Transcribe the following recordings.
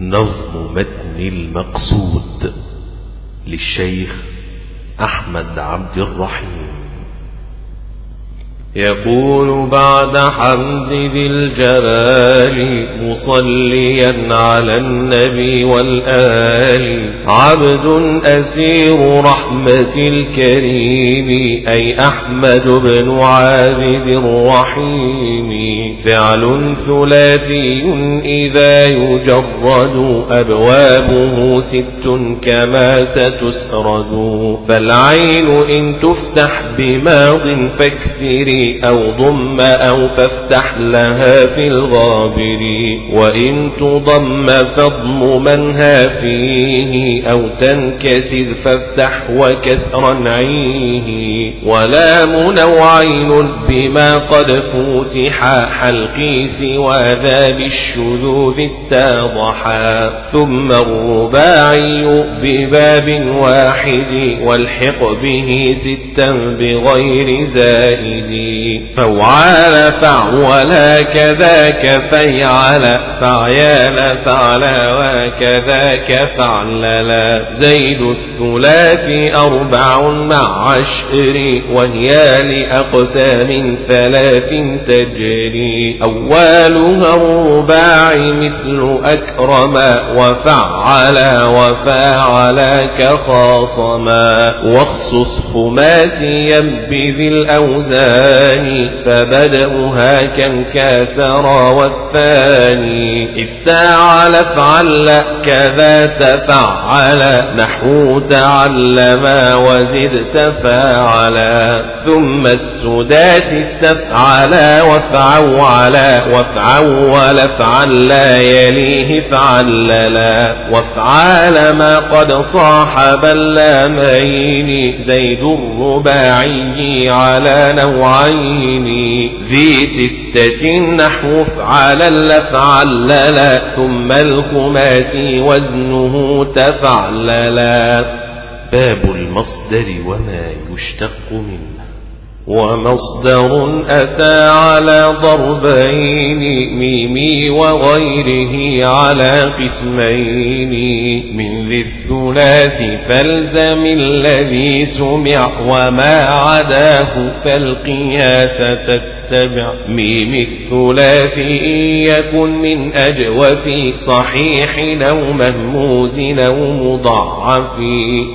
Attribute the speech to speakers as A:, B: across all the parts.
A: نظم متن المقصود للشيخ أحمد عبد الرحيم.
B: يقول بعد حمد ذي الجلال مصليا على النبي والآل. عبد أسير رحمة الكريم أي أحمد بن عابد الرحيم. فعل ثلاثي إذا يجرد أبوابه ست كما ستسرد. فالعين إن تفتح بماض فاكسري أو ضم أو فافتح لها في الغابر وإن تضم فاضممنها فيه أو تنكسر فافتح وكسرا عيه. ولا منوعين بما قد فوتح حلقي سوى ذا بالشذوذ اتضحا ثم الرباعي بباب واحد والحق به ستا بغير زائد. فوعال فعولا كذاك فيعل فعيال فعلا وكذاك فعللا زيد الثلاث أربع مع عشر وهي لأقسام ثلاث تجري. أولها الرباع مثل أكرم وفعل وفاعل كخاصما واخصص خماسيا بذي الأوزان فبدأها كم كاثر والثاني افتعل افعل كذا تفعل نحو تعلم وزد تفاعلا ثم السداس استفعلا وافعولا وافعول افعل لا يليه فعللا وافعال ما قد صاحب اللامين زيد الرباعي على نوعين ذي ستة نحو افعل لفعللا ثم الخماسي وزنه تفعللا
A: باب المصدر وما يشتق منه.
B: ومصدر أتى على ضربين ميمي وغيره على قسمين. من ذي الثلاث فالزم الذي سمع وما عداه فالقياس تتبع. ميم الثلاث إن يكن من أجوف صحيح أو مهموز أو مضعف.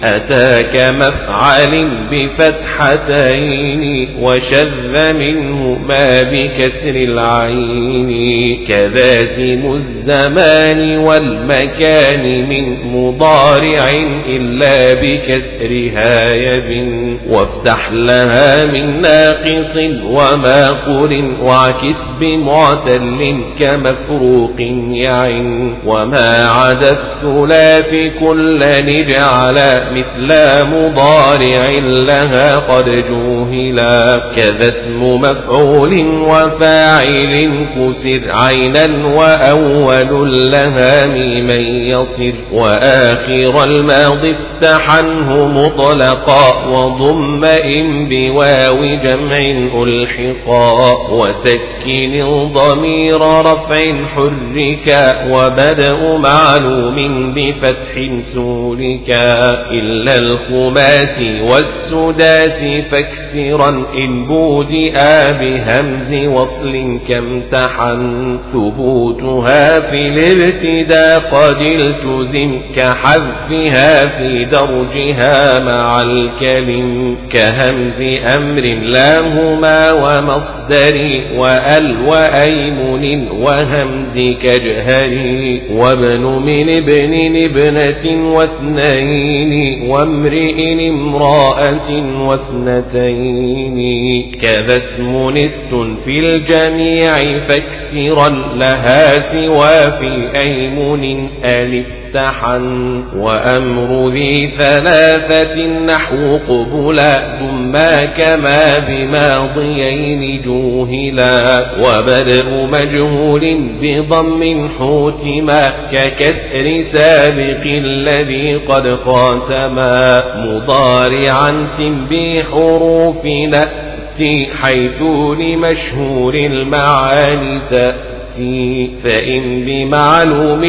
B: أتاك مفعل بفتحتين. وشذ منه ما بكسر العين كذاسم الزمان والمكان من مضارع إلا بكسرها يبن وافتح لها من ناقص وما قر واعكس بمعتل كمفروق يعن وما عدا الثلاث كل نجعل مثل مضارع لها قد جوهلا كذا اسم مفعول وفاعل كسر عينا وأول لها ممن يصر وآخر الماضي افتح عنه مطلقا وضم إن بواو جمع ألحقا وسكن ضمير رفع حركا وبدأ معلوم بفتح سولكا إلا الخماس والسداس فاكسرا إن بودئا بهمز وصل كامتحن ثبوتها في الابتداء قد التزم كحذفها في درجها مع الكلم كهمز أمر لاهما ومصدر وأل وأيمن وهمز كجهري وابن من ابن ابنة واثنين وامرئ امرأة واثنتين كذا اسم نست في الجميع فاكسرا لها سوى في أيمن ألف تحن وأمر ذي ثلاثة نحو قبلا ثم كما بماضيين جوهلا. وبدء مجهول بضم حوتما ككسر سابق الذي قد خاتما. مضارعا سم بحروف نأتي حيث لمشهور المعاني تأتي فإن بمعلوم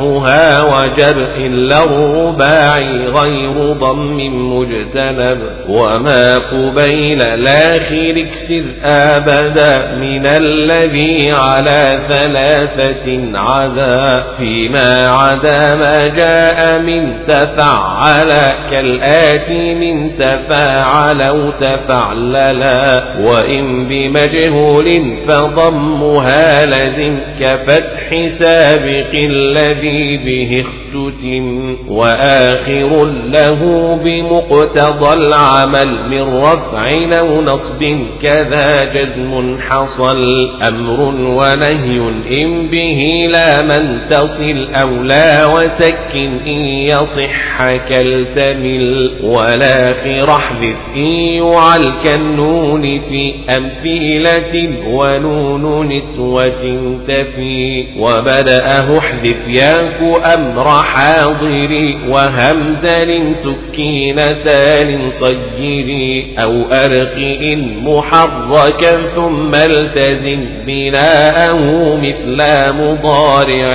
B: ففتحها وجر إلا الرباعي غير ضم مجتنب. وما قبيل الآخر اكسر أبدا من الذي على ثلاثة عدا. فيما عدا ما جاء من تفعل كالآتي من تفاعل أو تفعللا وإن بمجهول فضمها لزم كفتح سابق الذي به اختتم وآخر له بمقتضى العمل من رفع أو نصب كذا جزم حصل أمر ونهي إن به لا من تصل أو لا وسك إن يصح كالتمل والآخر احذف إن يعل كالنون في أمثلة ونون نسوة تفي وبدأه احذف ياك أمر حاضر وهمزل سكينتان صجري أو أرقئ محركا ثم التزم بناءه مثل مضارع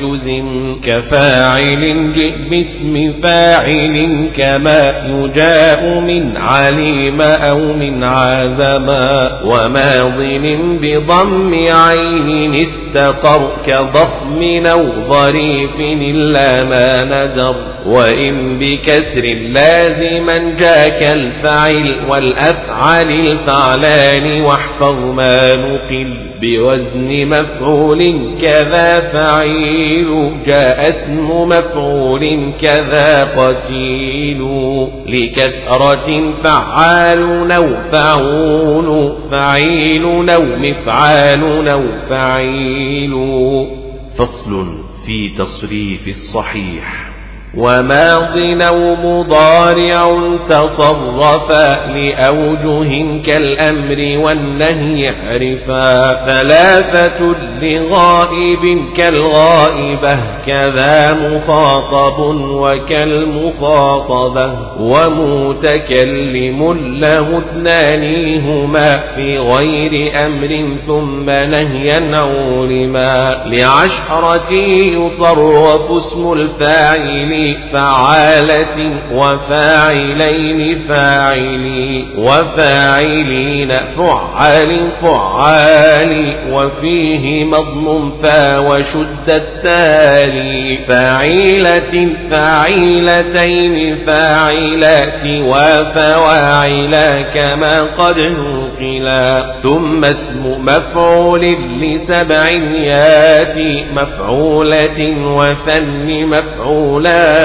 B: جزم كفاعل جئ باسم فاعل كما يجاء من عليم أو من عازما وماض بضم عين استقر كضخم أو ظريف إلا ما ندر وإن بكسر لازما جاك الفعل والأفعل الفعلان واحفظ ما نقل. بوزن مفعول كذا فعيل جاء اسم مفعول كذا قتيل. لكثرة فعال أو فعول فعيل أو مفعال أو فعيل.
A: فصل في تصريف الصحيح.
B: وماض أو مضارع تصرفا لأوجه كالأمر والنهي عرفا ثلاثة لغائب كالغائبة كذا مخاطب وكالمخاطبة. ومتكلم له اثنان هما في غير أمر ثم نهيا علما لعشرة يصرف اسم الفاعل فعالة وفاعلين فاعلي وفاعلين فعال فعال وفيه مضم فا وشد التالي فاعلة فاعلتين فاعلات وفواعلا كما قد نقلا ثم اسم مفعول لسبع ياتي مفعولة وثن مفعولات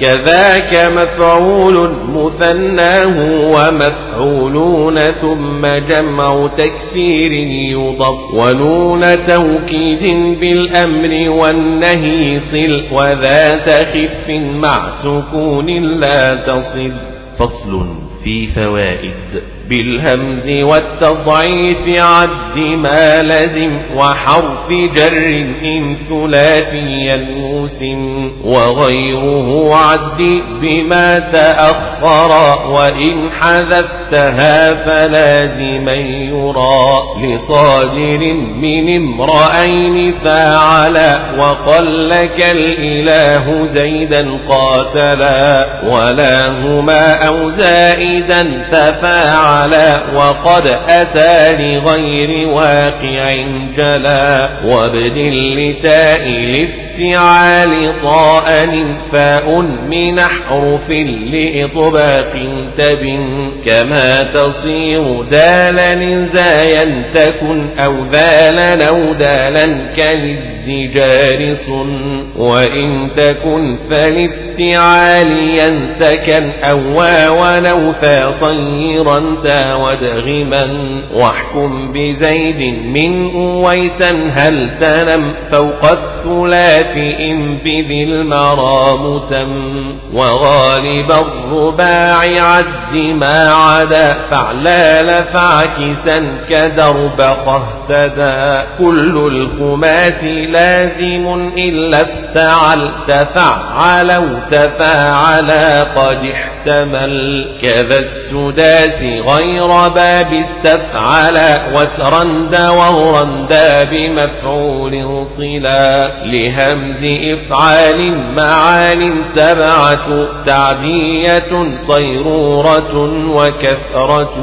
B: كذاك مفعول مثناه ومفعولون ثم جمع تكسير يضف ونون توكيد بالأمر والنهي صل وذات خف مع سكون لا تصل.
A: فصل في فوائد.
B: بالهمز والتضعيف عد ما لزم وحرف جر إن ثلاثيا موسم وغيره عد بما تأخر وإن حذفتها فلازما يرى لصادر من امرأين فاعلا وقل كالإله زيدا قاتلا ولا هما أو زائدا تفاعلا تعالى وقد أتى لغير واقع جلا وابدل لتاء الافتعال طاء فاء من أحرف لإطباق تبن كما تصير دالا زايا تكن أو ذالا أو دالا كالازدجار صن وإن تكن فالافتعال ينسكن أو واوا أو فصيرا وادغما واحكم بزيد من أويسا هل تنم فوق الثلاث إن بذي المرام تم وغالب الرباع عد ما عدا فعلال فعكسا كدربقه اهتدى كل الخماس لازم إلا افتعل تفعل تفاعل قد احتمل كذا السداس غير باب استفعل وسرند وهرند بمفعول صلا لهمز إفعال معان سبعة تعدية صيرورة وكثرة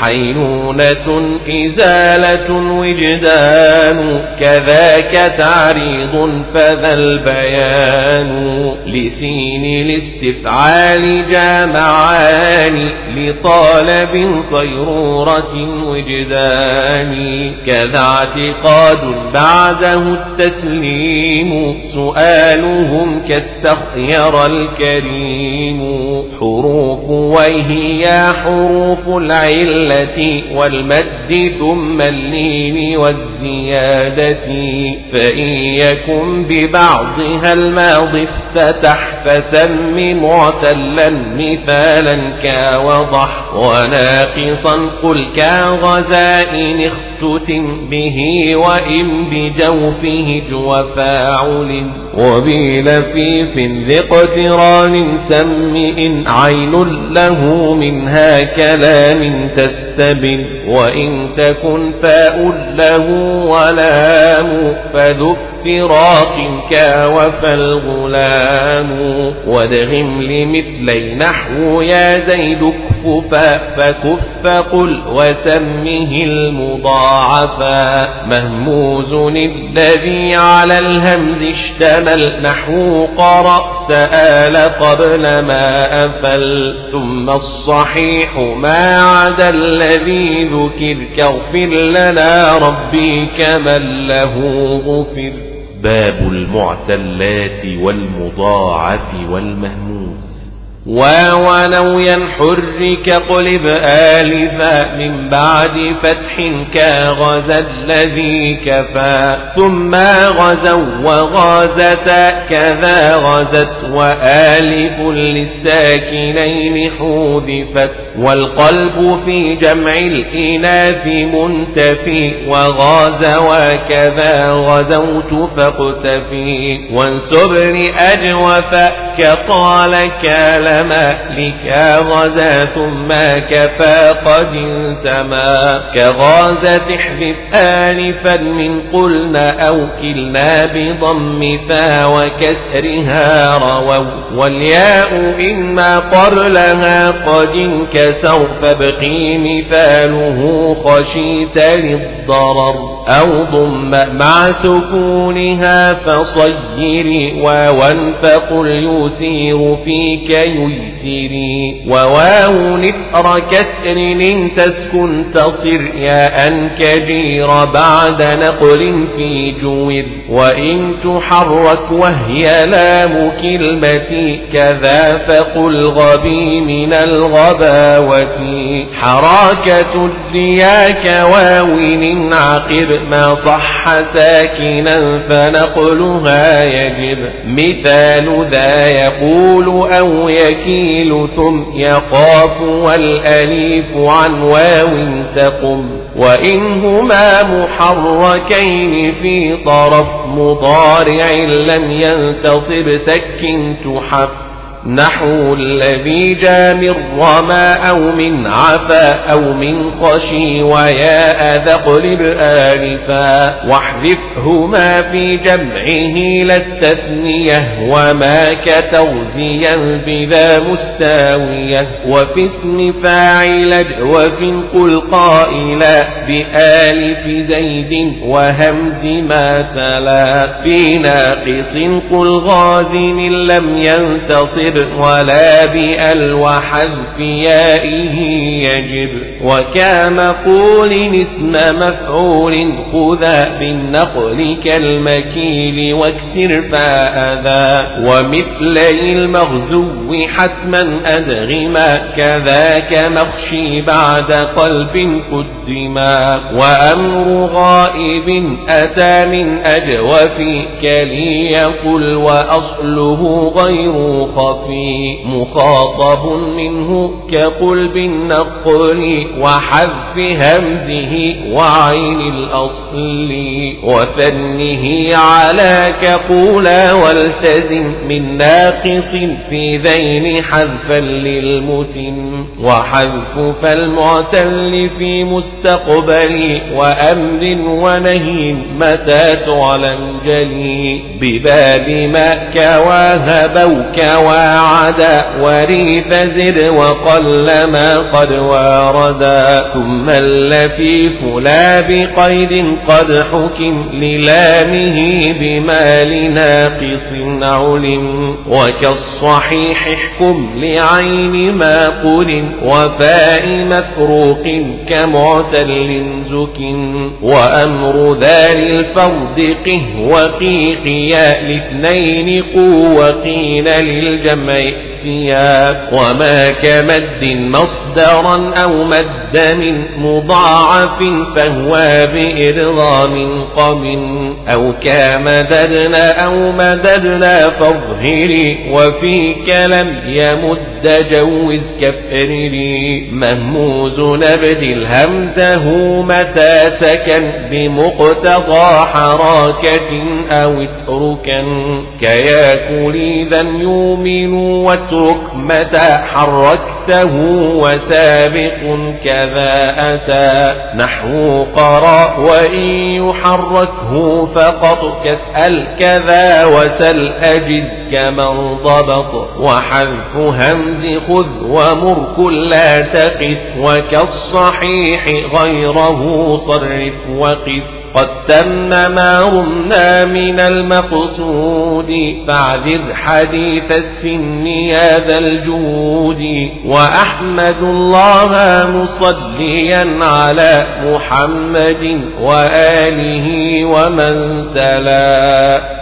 B: حينونة إزالة وجدان كذاك تعريض فذا البيان لسين الاستفعال جامعان لطالب صيرورة وجدان كذا اعتقاد بعده التسليم سؤالهم كاستخير الكريم. حروف وهي حروف العلة والمد ثم اللين والزيادة. فإن يكن ببعضها الماضي افتتح فسم معتلا مثالا كوضح. وناقصا قل كغزاء اختتم به وإن بجوفه جوفاعل وبلفيف ذي اقتران سم إن عين له منها كلام تستبن وإن تكن فاء له ولام فذو افتراق كاوف الغلام وادغم لمثلي نحو يا زيد كففا فكف قل وسمه المضاعفا مهموز الذي على الهمز اشتمل. نحو قرأ سآل قبل ما أفل. ثم الصحيح ما عدا الذي ذكر. كاغفر لنا ربي كمن له غفر.
A: باب المعتلات والمضاعف والمهموس
B: وولو ينحرك قلب آلفا من بعد فتح كغزا الذي كفى ثم غزوا وغازتا كذا غزت وآلف للساكنين حوذفت والقلب في جمع الإناث منتفي وغاز وكذا غزوت فاقتفي وانسب لأجوف كقال مالك غزا ثم كفى قد انتما كغاز تحذف آنفا من قلنا أو كلنا بضم فا وكسرها رووا والياء إما قبلها قد انكسر فابقي مثاله خشيت للضرر أو ضم مع سكونها فصيري واوا فقل يسير فيك ييسري وواو نثر كسر إن تسكن تصر. يا أن كجير بعد نقل في جور وإن تحرك وهي لام كلمتي كذا فقل غبي من الغباوة. حركة الدياك واو ما صح ساكنا فنقلها يجب. مثال ذا يقول أو يكيل ثم يخاف والأليف عن واو تقم. وإنهما محركين في طرف مضارع لم ينتصب سك تحف نحو الذي جاء من رمى أو من عفا أو من خشي وياء ذقلب آلفا واحذفهما في جمعه للتثنية وما كتوزيا بذا مستاوية وفي اسم فاعل وفي قل قائلا بآلف زيد وهمز ما تلا في ناقص قل غازم لم ينتصر واقلب ولا بأل وحذف يائه يجب وكمقول اسم مفعول خذا بالنقل كالمكيل واكسر فأذا ومثلي المغزو حتما أدغما كذاك مخشي بعد قلب قدما وأمر غائب أتى من أجوف كلي يقل وأصله غير خفي مخاطب منه كقل بالنقل وحذف همزه وعين الأصل وثنه على كقولا والتزم من ناقص في ذين حذفا للمتن وحذف فالمعتل في مستقبل وأمر ونهي متى تعلم جلي بباب ما كواهبوا كواعدا وريث زد وقل ما قد واردا ثم اللفيف لا بقيد قد حكم للامه بمال ناقص علم وكالصحيح احكم لعين ما قل وفاء مفروق كمعتل زك. وأمر ذا للفرد قه وقيقيا لاثنين قو وقيل للجمع Mate. ائتيا وما كمد مصدرا أو مد من مضاعف فهو بإرغام قم أو كمددنا أو مددنا فاظهري وفيك لم يمد جوز كفرري مهموز نبدل همزه متى سكن بمقتضى حراكة أو اتركا كياكل ذا يؤمن واترك متى حركته وسابق كذا أتى نحو قرأ وإن يحركه فقط كاسأل كذا وسل أجز كمن ضبط وحذف همز خذ ومر كل تقس وكالصحيح غيره صرف وقف قد تم ما رمنا من المقصود فاعذر حديث السن يا ذا الجود وأحمد الله مصليا على محمد وآله ومن تلا